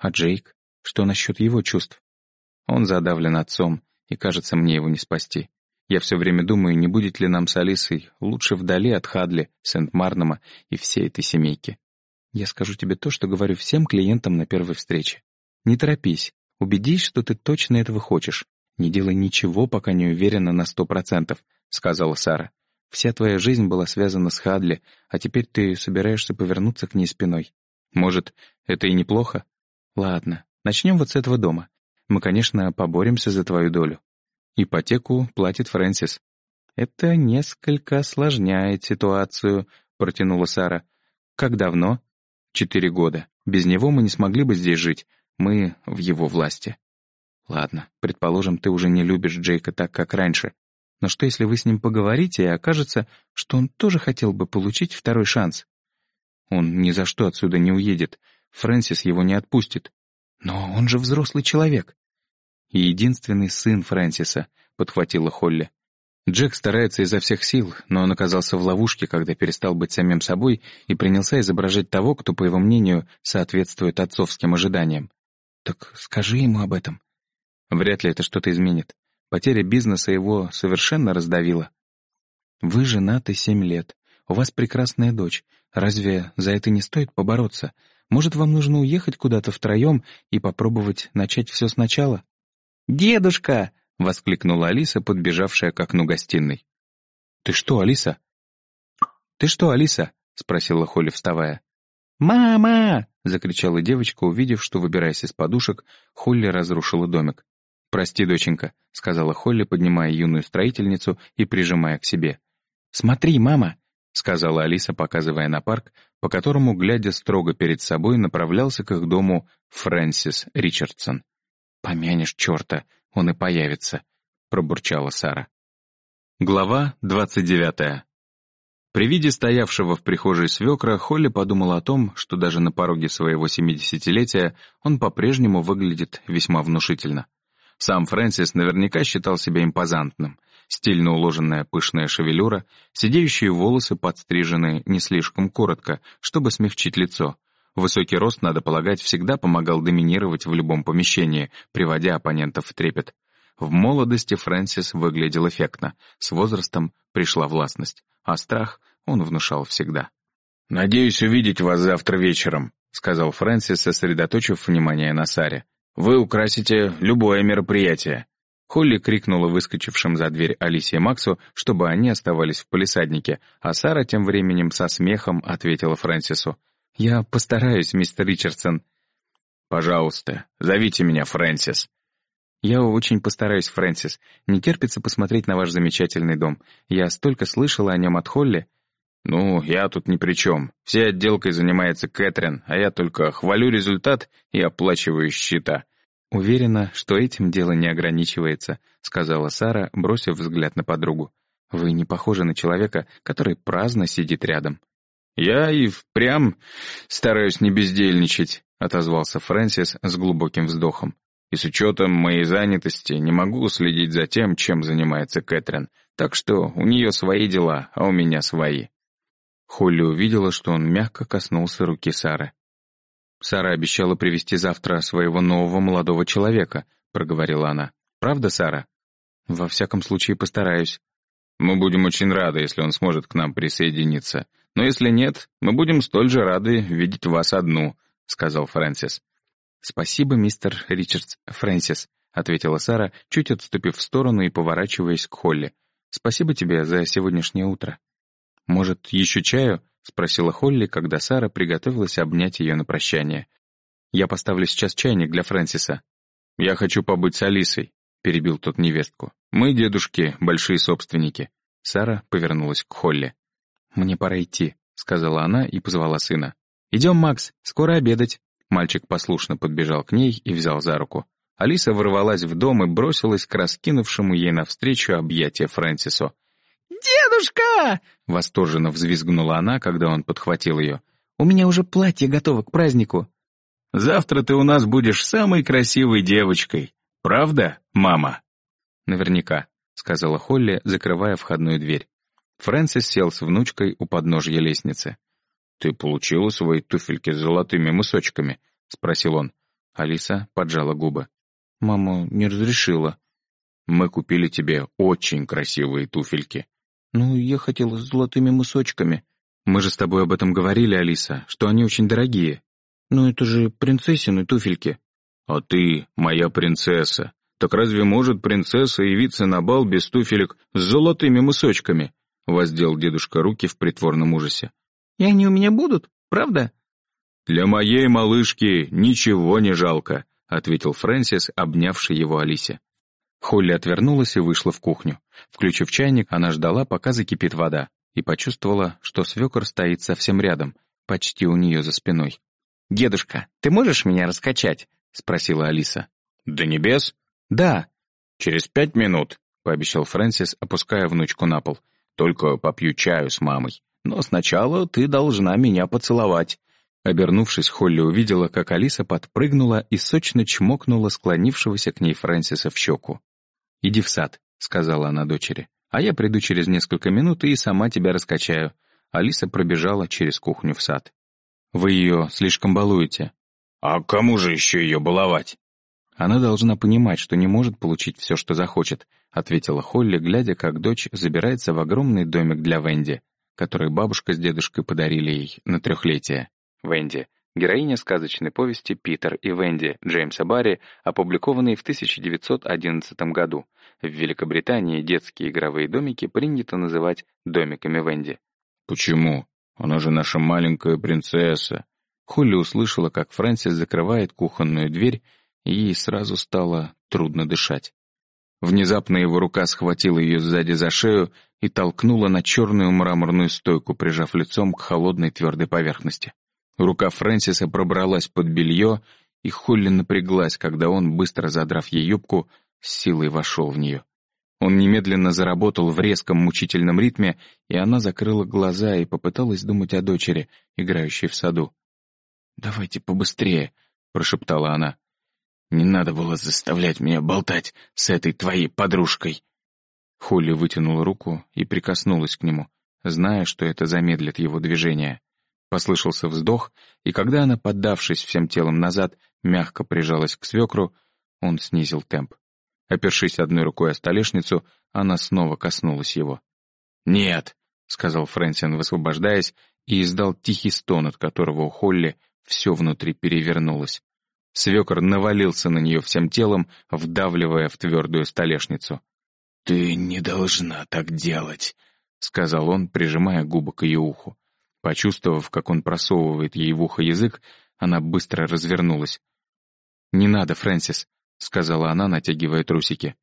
А Джейк? Что насчет его чувств? Он задавлен отцом, и, кажется, мне его не спасти. Я все время думаю, не будет ли нам с Алисой лучше вдали от Хадли, Сент-Марнома и всей этой семейки. Я скажу тебе то, что говорю всем клиентам на первой встрече. Не торопись, убедись, что ты точно этого хочешь. Не делай ничего, пока не уверена на сто процентов, сказала Сара. Вся твоя жизнь была связана с Хадли, а теперь ты собираешься повернуться к ней спиной. Может, это и неплохо? Ладно, начнем вот с этого дома. Мы, конечно, поборемся за твою долю. Ипотеку платит Фрэнсис. «Это несколько осложняет ситуацию», — протянула Сара. «Как давно?» «Четыре года. Без него мы не смогли бы здесь жить. Мы в его власти». «Ладно, предположим, ты уже не любишь Джейка так, как раньше. Но что, если вы с ним поговорите, и окажется, что он тоже хотел бы получить второй шанс? Он ни за что отсюда не уедет. Фрэнсис его не отпустит. Но он же взрослый человек и единственный сын Фрэнсиса», — подхватила Холли. Джек старается изо всех сил, но он оказался в ловушке, когда перестал быть самим собой и принялся изображать того, кто, по его мнению, соответствует отцовским ожиданиям. «Так скажи ему об этом». Вряд ли это что-то изменит. Потеря бизнеса его совершенно раздавила. «Вы женаты семь лет. У вас прекрасная дочь. Разве за это не стоит побороться? Может, вам нужно уехать куда-то втроем и попробовать начать все сначала?» «Дедушка!» — воскликнула Алиса, подбежавшая к окну гостиной. «Ты что, Алиса?» «Ты что, Алиса?» — спросила Холли, вставая. «Мама!» — закричала девочка, увидев, что, выбираясь из подушек, Холли разрушила домик. «Прости, доченька», — сказала Холли, поднимая юную строительницу и прижимая к себе. «Смотри, мама!» — сказала Алиса, показывая на парк, по которому, глядя строго перед собой, направлялся к их дому Фрэнсис Ричардсон. «Помянешь черта, он и появится», — пробурчала Сара. Глава двадцать девятая. При виде стоявшего в прихожей свекра Холли подумала о том, что даже на пороге своего семидесятилетия он по-прежнему выглядит весьма внушительно. Сам Фрэнсис наверняка считал себя импозантным. Стильно уложенная пышная шевелюра, сидеющие волосы подстрижены не слишком коротко, чтобы смягчить лицо — Высокий рост, надо полагать, всегда помогал доминировать в любом помещении, приводя оппонентов в трепет. В молодости Фрэнсис выглядел эффектно, с возрастом пришла властность, а страх он внушал всегда. «Надеюсь увидеть вас завтра вечером», — сказал Фрэнсис, сосредоточив внимание на Саре. «Вы украсите любое мероприятие». Холли крикнула выскочившим за дверь Алисе и Максу, чтобы они оставались в полисаднике, а Сара тем временем со смехом ответила Фрэнсису. «Я постараюсь, мистер Ричардсон». «Пожалуйста, зовите меня Фрэнсис». «Я очень постараюсь, Фрэнсис. Не терпится посмотреть на ваш замечательный дом. Я столько слышала о нем от Холли». «Ну, я тут ни при чем. Всей отделкой занимается Кэтрин, а я только хвалю результат и оплачиваю счета». «Уверена, что этим дело не ограничивается», — сказала Сара, бросив взгляд на подругу. «Вы не похожи на человека, который праздно сидит рядом». «Я и впрямь стараюсь не бездельничать», — отозвался Фрэнсис с глубоким вздохом. «И с учетом моей занятости не могу следить за тем, чем занимается Кэтрин, так что у нее свои дела, а у меня свои». Холли увидела, что он мягко коснулся руки Сары. «Сара обещала привести завтра своего нового молодого человека», — проговорила она. «Правда, Сара?» «Во всяком случае, постараюсь». «Мы будем очень рады, если он сможет к нам присоединиться. Но если нет, мы будем столь же рады видеть вас одну», — сказал Фрэнсис. «Спасибо, мистер Ричардс Фрэнсис», — ответила Сара, чуть отступив в сторону и поворачиваясь к Холли. «Спасибо тебе за сегодняшнее утро». «Может, еще чаю?» — спросила Холли, когда Сара приготовилась обнять ее на прощание. «Я поставлю сейчас чайник для Фрэнсиса». «Я хочу побыть с Алисой», — перебил тот невестку. «Мы, дедушки, большие собственники». Сара повернулась к Холли. «Мне пора идти», — сказала она и позвала сына. «Идем, Макс, скоро обедать». Мальчик послушно подбежал к ней и взял за руку. Алиса ворвалась в дом и бросилась к раскинувшему ей навстречу объятия Фрэнсису. «Дедушка!» — восторженно взвизгнула она, когда он подхватил ее. «У меня уже платье готово к празднику». «Завтра ты у нас будешь самой красивой девочкой. Правда, мама?» «Наверняка», — сказала Холли, закрывая входную дверь. Фрэнсис сел с внучкой у подножья лестницы. «Ты получила свои туфельки с золотыми мысочками?» — спросил он. Алиса поджала губы. «Мама не разрешила». «Мы купили тебе очень красивые туфельки». «Ну, я хотела с золотыми мысочками». «Мы же с тобой об этом говорили, Алиса, что они очень дорогие». «Ну, это же принцессины туфельки». «А ты моя принцесса. Так разве может принцесса явиться на бал без туфелек с золотыми мысочками?» Воздел дедушка руки в притворном ужасе. «И они у меня будут, правда?» «Для моей малышки ничего не жалко», — ответил Фрэнсис, обнявший его Алисе. Холли отвернулась и вышла в кухню. Включив чайник, она ждала, пока закипит вода, и почувствовала, что свекор стоит совсем рядом, почти у нее за спиной. «Дедушка, ты можешь меня раскачать?» — спросила Алиса. «До небес?» «Да». «Через пять минут», — пообещал Фрэнсис, опуская внучку на пол. «Только попью чаю с мамой. Но сначала ты должна меня поцеловать». Обернувшись, Холли увидела, как Алиса подпрыгнула и сочно чмокнула склонившегося к ней Фрэнсиса в щеку. «Иди в сад», — сказала она дочери. «А я приду через несколько минут и сама тебя раскачаю». Алиса пробежала через кухню в сад. «Вы ее слишком балуете». «А кому же еще ее баловать?» «Она должна понимать, что не может получить все, что захочет», — ответила Холли, глядя, как дочь забирается в огромный домик для Венди, который бабушка с дедушкой подарили ей на трехлетие. Венди. Героиня сказочной повести «Питер и Венди» Джеймса Барри, опубликованной в 1911 году. В Великобритании детские игровые домики принято называть домиками Венди. «Почему? Она же наша маленькая принцесса!» Холли услышала, как Фрэнсис закрывает кухонную дверь, и ей сразу стало трудно дышать. Внезапно его рука схватила ее сзади за шею и толкнула на черную мраморную стойку, прижав лицом к холодной твердой поверхности. Рука Фрэнсиса пробралась под белье, и Холли напряглась, когда он, быстро задрав ей юбку, с силой вошел в нее. Он немедленно заработал в резком мучительном ритме, и она закрыла глаза и попыталась думать о дочери, играющей в саду. «Давайте побыстрее», — прошептала она. «Не надо было заставлять меня болтать с этой твоей подружкой». Холли вытянула руку и прикоснулась к нему, зная, что это замедлит его движение. Послышался вздох, и когда она, поддавшись всем телом назад, мягко прижалась к свекру, он снизил темп. Опершись одной рукой о столешницу, она снова коснулась его. «Нет!» — сказал Фрэнсин, высвобождаясь, и издал тихий стон, от которого у Холли все внутри перевернулось. Свекор навалился на нее всем телом, вдавливая в твердую столешницу. «Ты не должна так делать», — сказал он, прижимая губы к ее уху. Почувствовав, как он просовывает ей в ухо язык, она быстро развернулась. «Не надо, Фрэнсис», — сказала она, натягивая трусики.